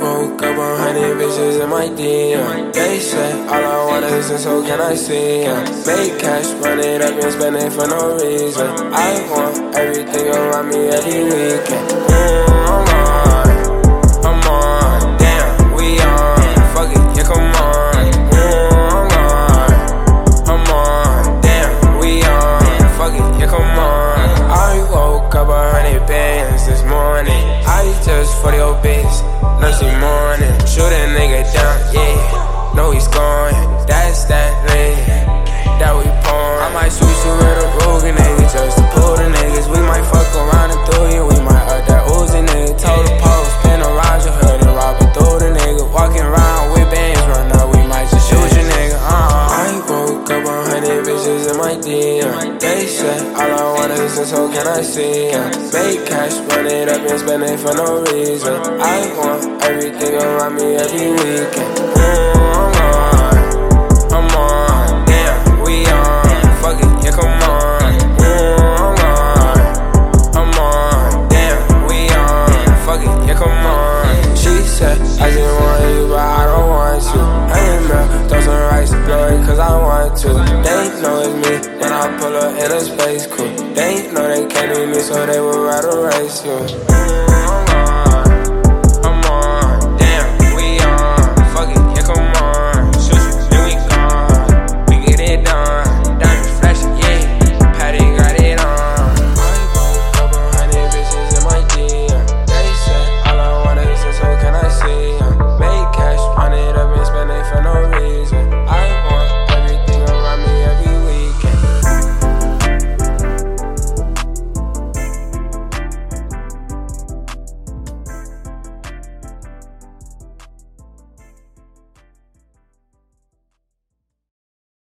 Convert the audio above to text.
woke up a hundred bitches in my DM. They say all I want is and so can I see yeah. Make cash, run it up and spend it for no reason. I want everything around me every weekend. Mm. Morning. Shoot a nigga down, yeah. No, he's gone. That's that DM. They said all I want is and so can I see ya? Make cash, run it up and spend it for no reason. I want everything around me every weekend. Mm, Pull up in a space coupe. They know they can't leave me, so they would rather race you.